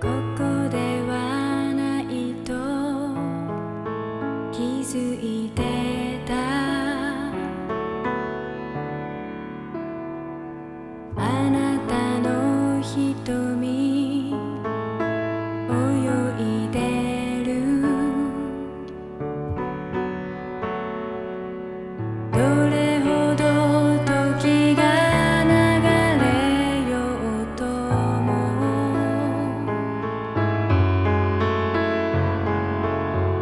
Coco.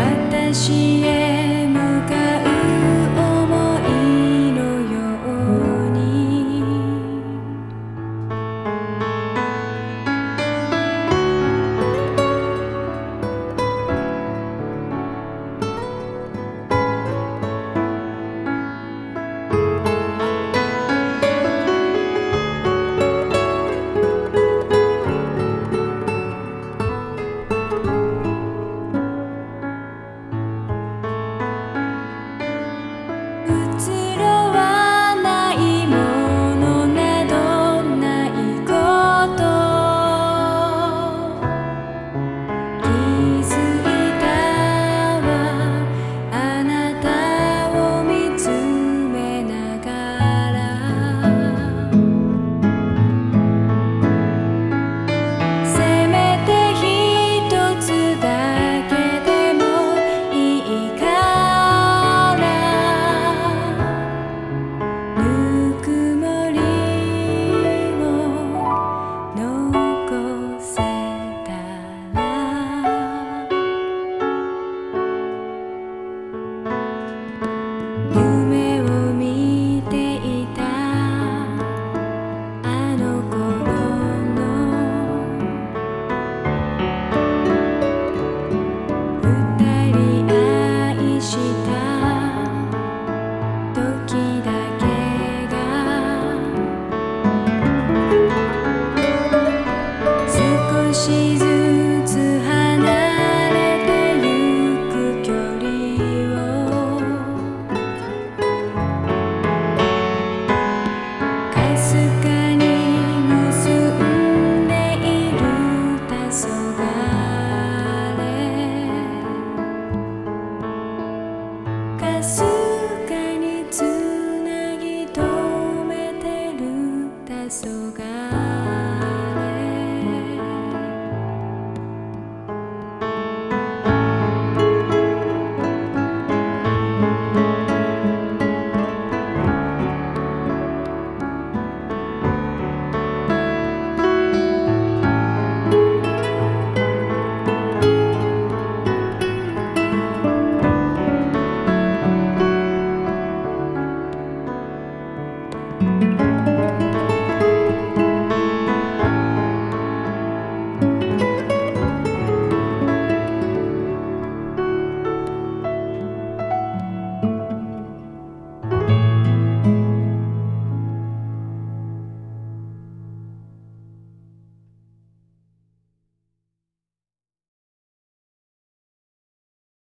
私へ